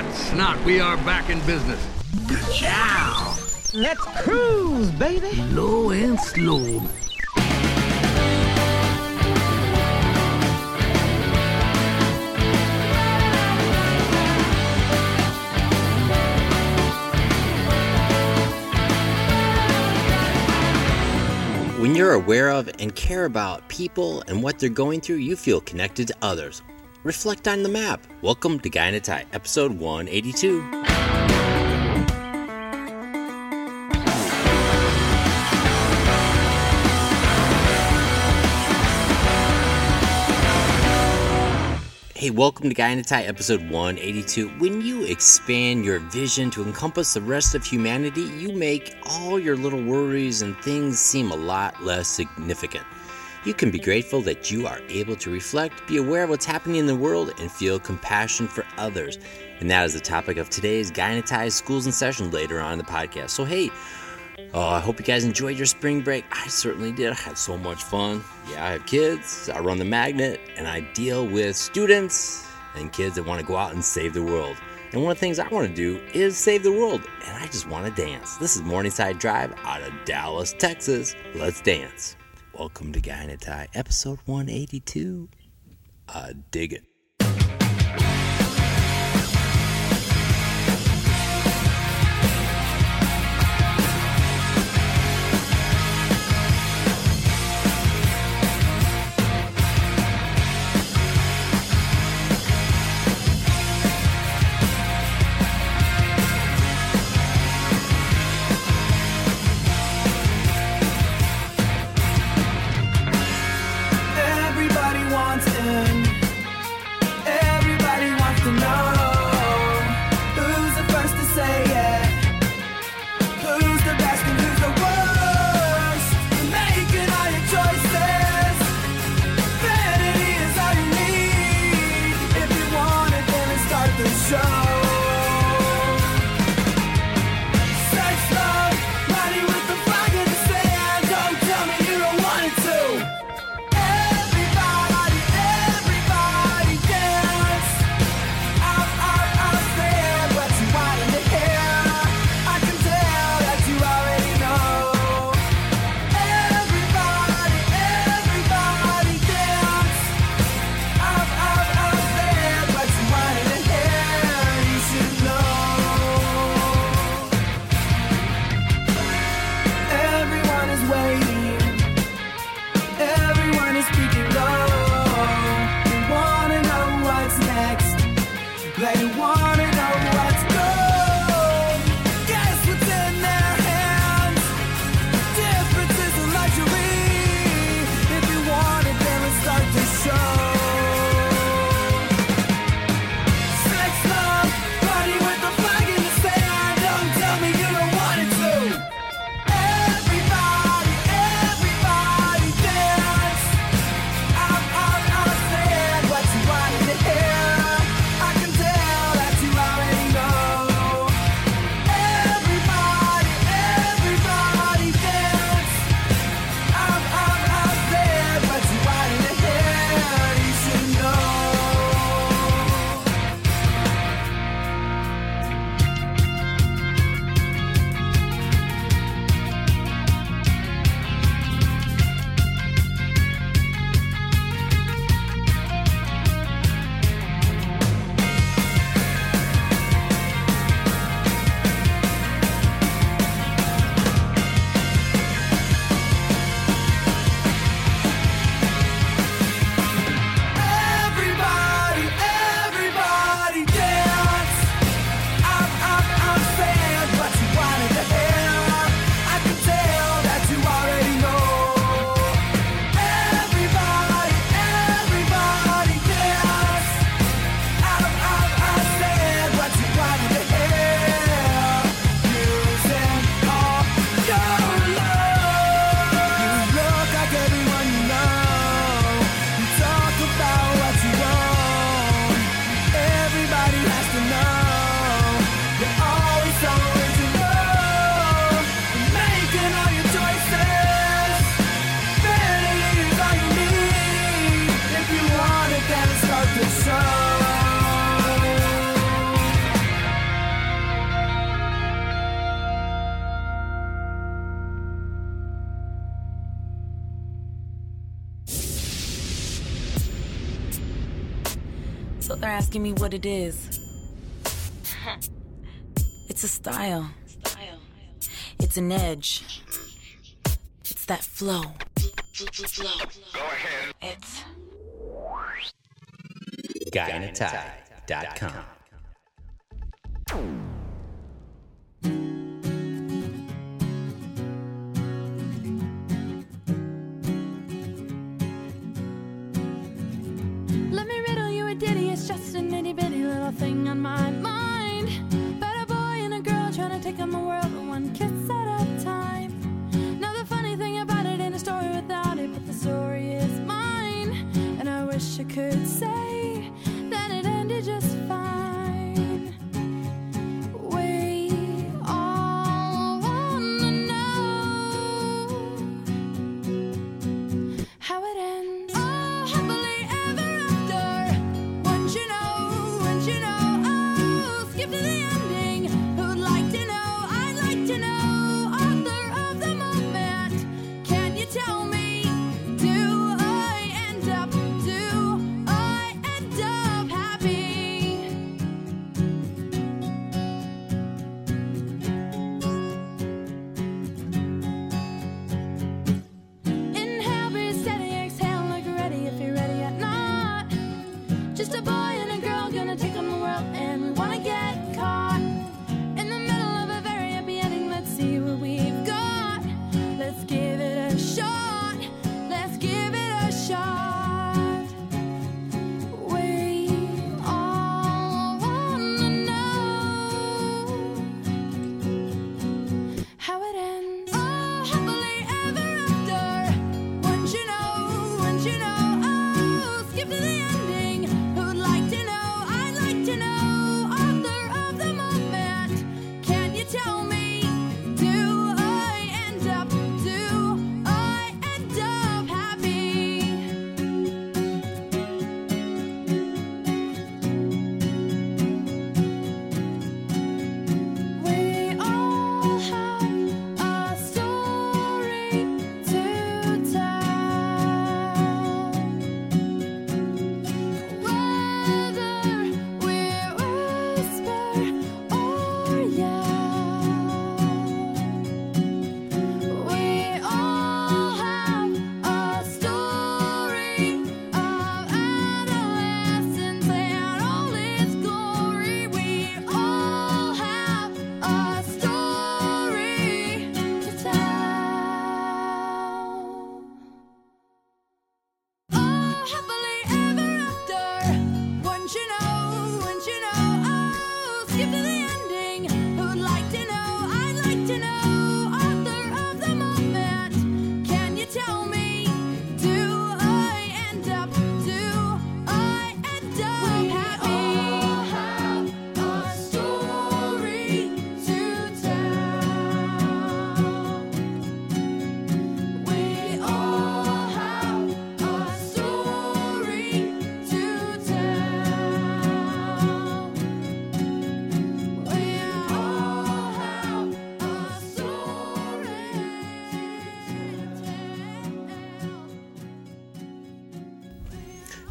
Hot snot, we are back in business. Ciao. Let's cruise, baby. Low and slow. When you're aware of and care about people and what they're going through, you feel connected to others. Reflect on the map. Welcome to Tie, episode 182. Hey, welcome to Guy in a Tie, episode 182. When you expand your vision to encompass the rest of humanity, you make all your little worries and things seem a lot less significant. You can be grateful that you are able to reflect, be aware of what's happening in the world, and feel compassion for others. And that is the topic of today's Tie Schools in Session later on in the podcast. So, hey, Oh, I hope you guys enjoyed your spring break. I certainly did. I had so much fun. Yeah, I have kids. I run the magnet and I deal with students and kids that want to go out and save the world. And one of the things I want to do is save the world. And I just want to dance. This is Morningside Drive out of Dallas, Texas. Let's dance. Welcome to Guy in a Tie, episode 182. I dig it. Asking me what it is. it's a style. It's an edge. It's that flow. It's GuyInATie.com. Let me riddle you a ditty, it's just an itty bitty little thing on my mind. But a boy and a girl trying to take on the world with one kiss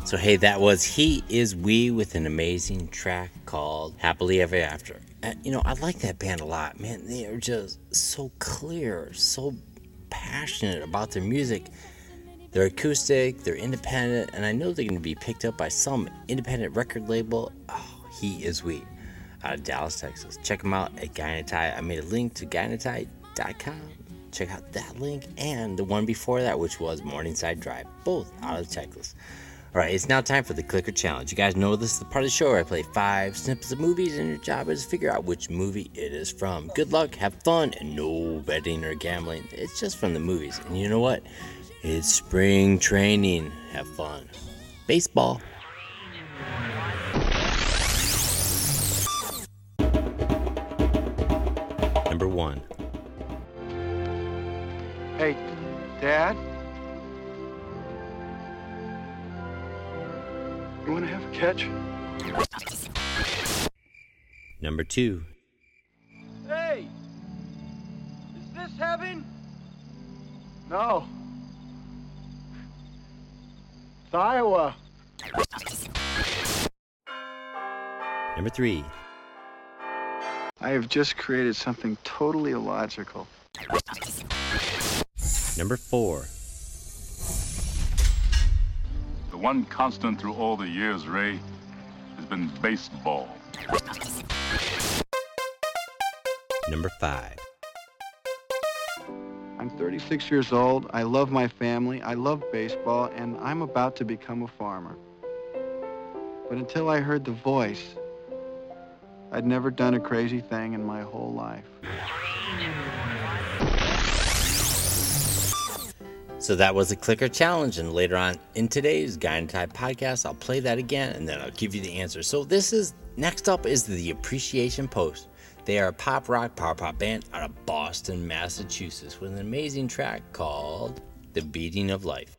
So, hey, that was He Is We with an amazing track called Happily Ever After. You know, I like that band a lot, man. They are just so clear, so passionate about their music. They're acoustic, they're independent, and I know they're going to be picked up by some independent record label. Oh, He Is We out of Dallas, Texas. Check them out at Tie. I made a link to guyinatie.com. Check out that link and the one before that, which was Morningside Drive, both out of Texas. All right, it's now time for the clicker challenge. You guys know this is the part of the show where I play five snippets of movies, and your job is to figure out which movie it is from. Good luck, have fun, and no betting or gambling. It's just from the movies. And you know what? It's spring training. Have fun. Baseball. Number one. Hey, Dad? You want to have a catch? Number two. Hey! Is this heaven? No. It's Iowa. Number three. I have just created something totally illogical. Number four. One constant through all the years, Ray, has been baseball. Number five. I'm 36 years old. I love my family. I love baseball, and I'm about to become a farmer. But until I heard the voice, I'd never done a crazy thing in my whole life. So that was the clicker challenge, and later on in today's Guy in a Tie podcast, I'll play that again and then I'll give you the answer. So this is next up is the Appreciation Post. They are a pop rock power pop band out of Boston, Massachusetts, with an amazing track called "The Beating of Life." Life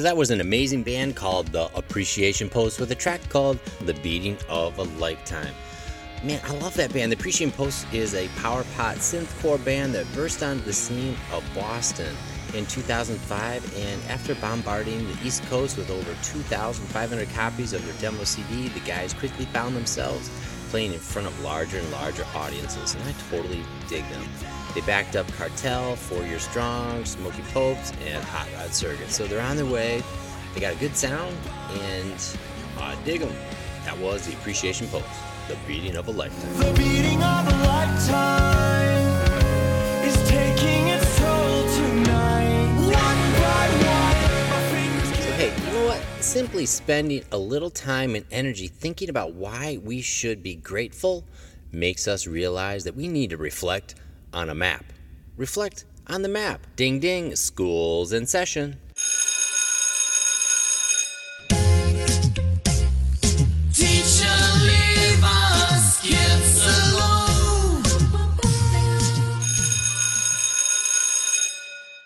So that was an amazing band called The Appreciation Post with a track called The Beating of a Lifetime. Man, I love that band. The Appreciation Post is a power pop synthcore band that burst onto the scene of Boston in 2005 and after bombarding the East Coast with over 2,500 copies of their demo CD, the guys quickly found themselves playing in front of larger and larger audiences, and I totally dig them. They backed up Cartel, Four Year Strong, Smoking Popes, and Hot Rod Circuit. So they're on their way. They got a good sound, and I dig them. That was the Appreciation Post, the beating of a lifetime. The beating of a lifetime is taking its toll tonight. One by one, So hey, you know what? simply spending a little time and energy thinking about why we should be grateful makes us realize that we need to reflect on a map. Reflect on the map. Ding ding, school's in session. Teacher, leave us kids alone.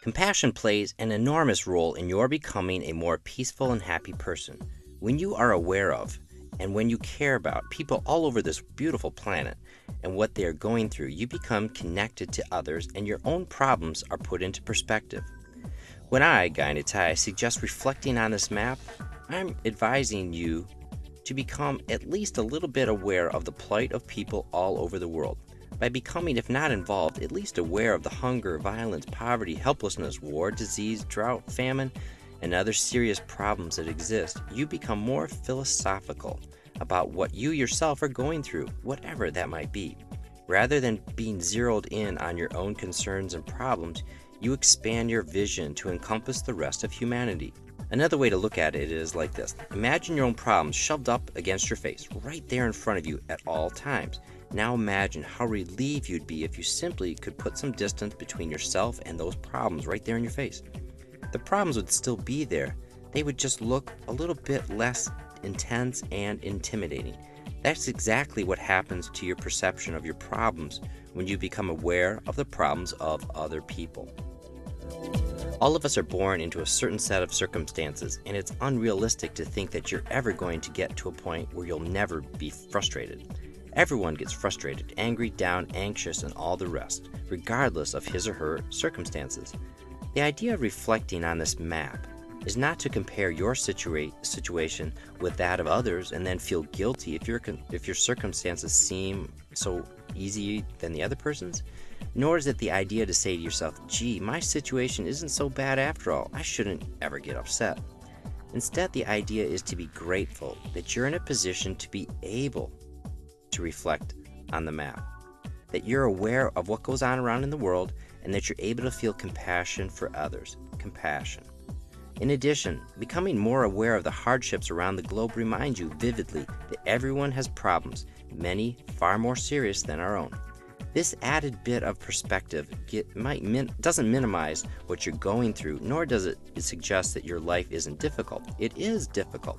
Compassion plays an enormous role in your becoming a more peaceful and happy person. When you are aware of and when you care about people all over this beautiful planet and what they are going through, you become connected to others and your own problems are put into perspective. When I, Guy in a Tie, suggest reflecting on this map, I'm advising you to become at least a little bit aware of the plight of people all over the world. By becoming, if not involved, at least aware of the hunger, violence, poverty, helplessness, war, disease, drought, famine, and other serious problems that exist, you become more philosophical about what you yourself are going through, whatever that might be. Rather than being zeroed in on your own concerns and problems, you expand your vision to encompass the rest of humanity. Another way to look at it is like this Imagine your own problems shoved up against your face, right there in front of you at all times. Now imagine how relieved you'd be if you simply could put some distance between yourself and those problems right there in your face. The problems would still be there, they would just look a little bit less intense and intimidating. That's exactly what happens to your perception of your problems when you become aware of the problems of other people. All of us are born into a certain set of circumstances, and it's unrealistic to think that you're ever going to get to a point where you'll never be frustrated. Everyone gets frustrated, angry, down, anxious, and all the rest, regardless of his or her circumstances. The idea of reflecting on this map is not to compare your situa- situation with that of others and then feel guilty if your if your circumstances seem so easy than the other person's. Nor is it the idea to say to yourself, "Gee, my situation isn't so bad after all. I shouldn't ever get upset." Instead, the idea is to be grateful that you're in a position to be able to reflect on the map, that you're aware of what goes on around in the world, and that you're able to feel compassion for others. Compassion. In addition, becoming more aware of the hardships around the globe reminds you vividly that everyone has problems, many far more serious than our own. This added bit of perspective get, might min, doesn't minimize what you're going through, nor does it suggest that your life isn't difficult. It is difficult.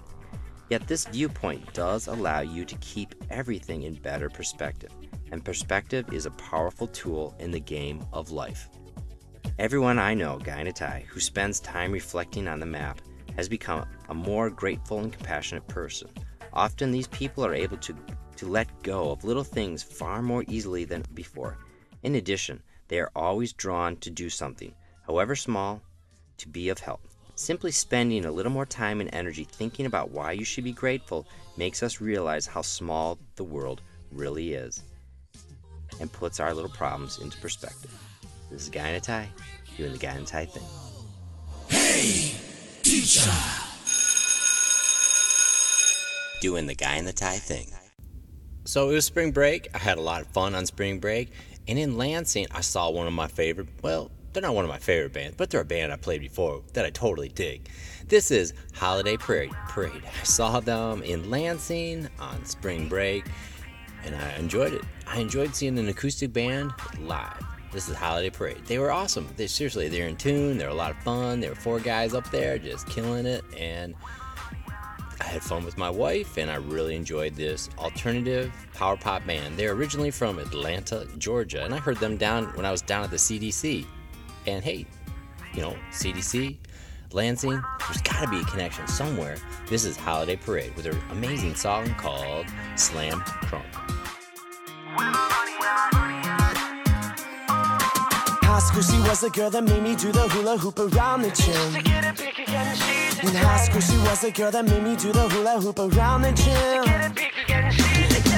Yet this viewpoint does allow you to keep everything in better perspective, and perspective is a powerful tool in the game of life. Everyone I know, Guy who spends time reflecting on the map, has become a more grateful and compassionate person. Often these people are able to, to let go of little things far more easily than before. In addition, they are always drawn to do something, however small, to be of help. Simply spending a little more time and energy thinking about why you should be grateful makes us realize how small the world really is and puts our little problems into perspective. This is Guy in a Tie, doing the Guy in a Tie thing. Hey, teacher. Doing the Guy in the Tie thing. So it was spring break. I had a lot of fun on spring break. And in Lansing, I saw one of my favorite, well, they're not one of my favorite bands, but they're a band I played before that I totally dig. This is Holiday Parade. Parade. I saw them in Lansing on spring break, and I enjoyed it. I enjoyed seeing an acoustic band live. This is Holiday Parade. They were awesome. They seriously, they're in tune. They're a lot of fun. There were four guys up there just killing it, and I had fun with my wife, and I really enjoyed this alternative power pop band. They're originally from Atlanta, Georgia, and I heard them down when I was down at the CDC. And hey, you know, CDC, Lansing, there's gotta be a connection somewhere. This is Holiday Parade with an amazing song called Slam Crunk. Was a girl that made me do the hula hoop around the gym. In high school, she was a girl that made me do the hula hoop around the gym.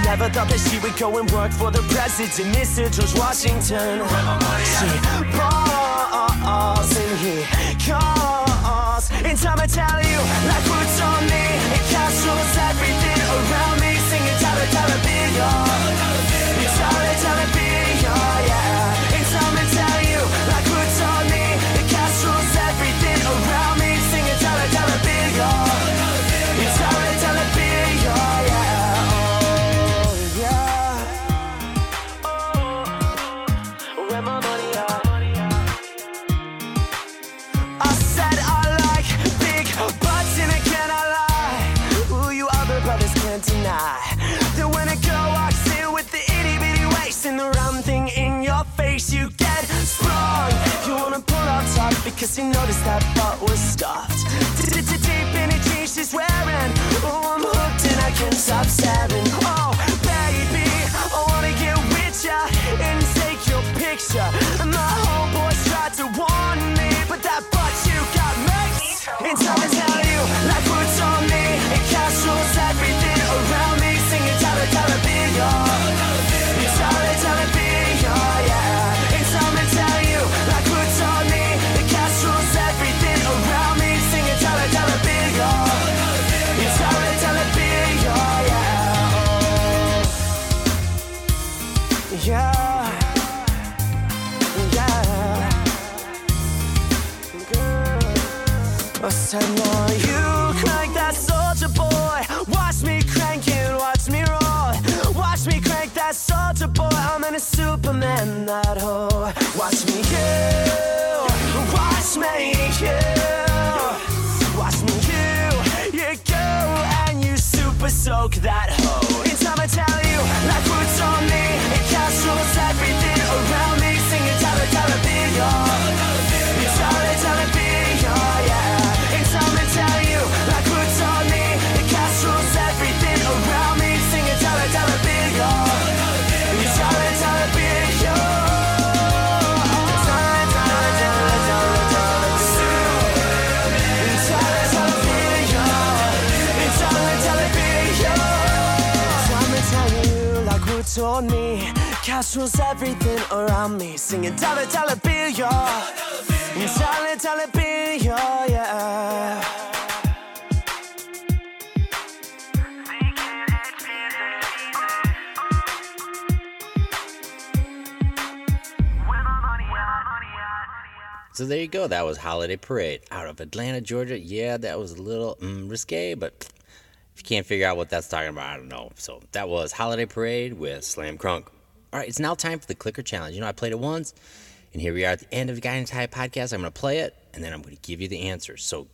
Never thought that she would go and work for the president, Mr. George Washington. She balls and he calls. In time, I tell you, life puts on me. It controls everything around me. Singing dollar, dollar bill, Dollar, dollar bill, I said, no, you crank that soldier boy. Watch me crank soldier boy. I'm in a Superman, that hoe. Watch me kill, watch me kill. Watch me you, you go and you super soak that hoe. It's time I tell you, like roots on me, it castles everything around me. Sing it, tell it, tell who told me Castles everything around me Singing, be your Tell it, tell it, be your, yeah So there you go. That was Holiday Parade out of Atlanta, Georgia. Yeah, that was a little mm, risque, but can't figure out what that's talking about, I don't know. So that was Holiday Parade with Slam Crunk. All right, it's now time for the Clicker Challenge. You know, I played it once, and here we are at the end of the a Tie podcast. I'm going to play it, and then I'm going to give you the answers. So,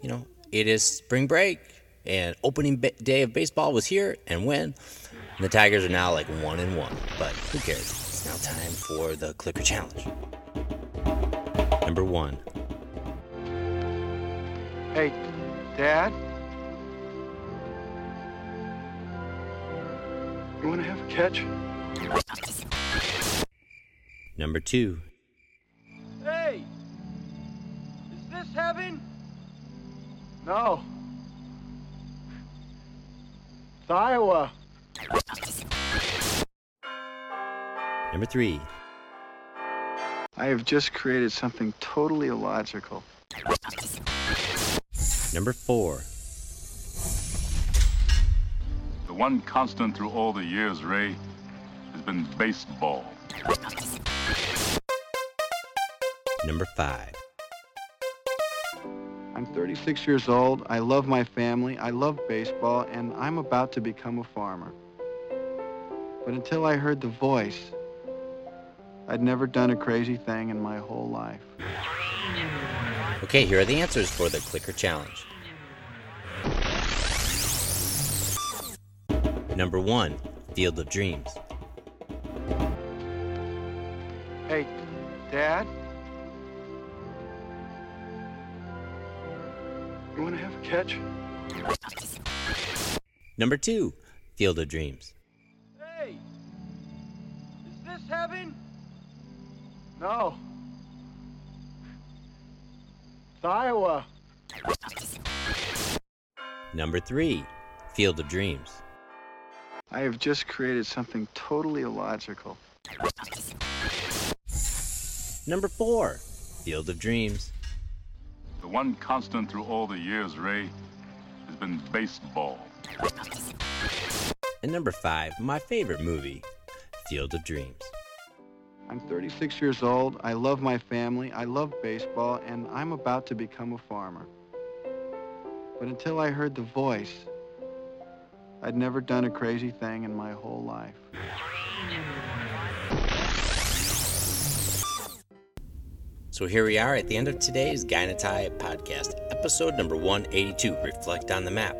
you know, it is spring break, and opening day of baseball was here and when. The Tigers are now like one and one, but who cares? It's now time for the Clicker Challenge. Number one. Hey, Dad? You want to have a catch? Number two. Hey! Is this heaven? No. It's Iowa. Number three. I have just created something totally illogical. Number four. One constant through all the years, Ray, has been baseball. Number five. I'm 36 years old. I love my family. I love baseball, and I'm about to become a farmer. But until I heard the voice, I'd never done a crazy thing in my whole life. Okay, here are the answers for the Clicker Challenge. Number one. Field of Dreams. Hey, Dad? You want to have a catch? Number two. Field of Dreams. Hey! Is this heaven? No. It's Iowa. Number three. Field of Dreams. I have just created something totally illogical. Number four. Field of Dreams. The one constant through all the years, Ray, has been baseball. And number five. My favorite movie. Field of Dreams. I'm 36 years old. I love my family. I love baseball, and I'm about to become a farmer. But until I heard the voice, I'd never done a crazy thing in my whole life. So here we are at the end of today's Tie podcast, episode number 182, Reflect on the Map.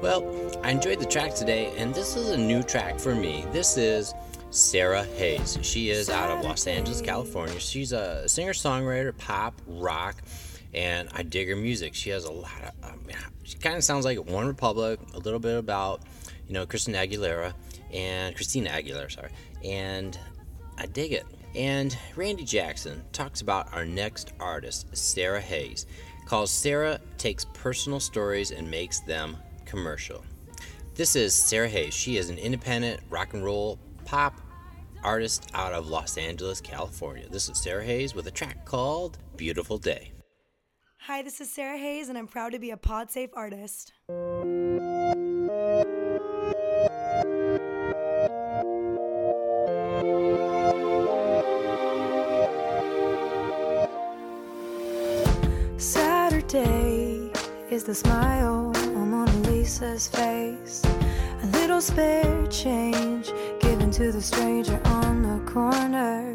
Well, I enjoyed the track today, and this is a new track for me. This is Sarah Hayes. She is out of Los Angeles, California. She's a singer songwriter, pop, rock, and I dig her music. She has a lot of, um, she kind of sounds like One Republic, a little bit about, you know, Christina Aguilera, and Christina Aguilera, sorry, and I dig it. And Randy Jackson talks about our next artist, Sarah Hayes, calls Sarah takes personal stories and makes them commercial. This is Sarah Hayes. She is an independent rock and roll pop artist out of Los Angeles, California. This is Sarah Hayes with a track called Beautiful Day. Hi, this is Sarah Hayes, and I'm proud to be a PodSafe artist. Saturday is the smile on Mona Lisa's face. A little spare change given to the stranger on the corner.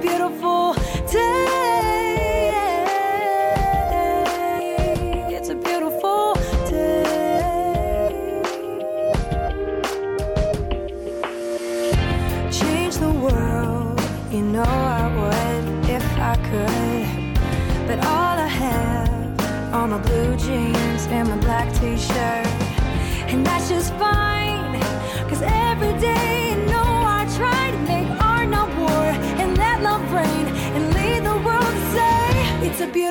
Beautiful day. It's a beautiful day. Change the world, you know I would if I could. But all I have are my blue jeans and my black t shirt. And that's just fine, cause every day, it's a beautiful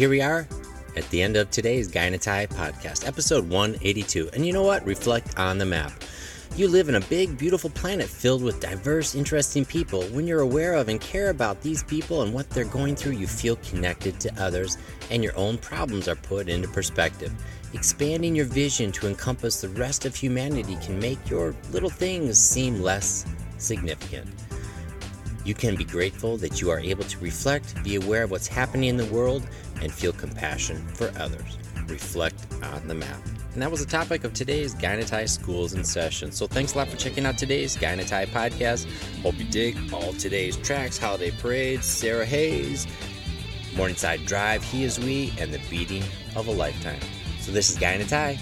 here we are at the end of today's Guy podcast, episode 182. And you know what? Reflect on the map. You live in a big, beautiful planet filled with diverse, interesting people. When you're aware of and care about these people and what they're going through, you feel connected to others and your own problems are put into perspective. Expanding your vision to encompass the rest of humanity can make your little things seem less significant. You can be grateful that you are able to reflect, be aware of what's happening in the world, and feel compassion for others. reflect on the map. And that was the topic of today's Guy in a Tie Schools in Session. So thanks a lot for checking out today's Guy in a Tie podcast. Hope you dig all today's tracks Holiday Parade, Sarah Hayes, Morningside Drive, He Is We, and The Beating of a Lifetime. So this is Guy in a Tie.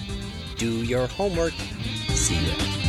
Do your homework. See ya.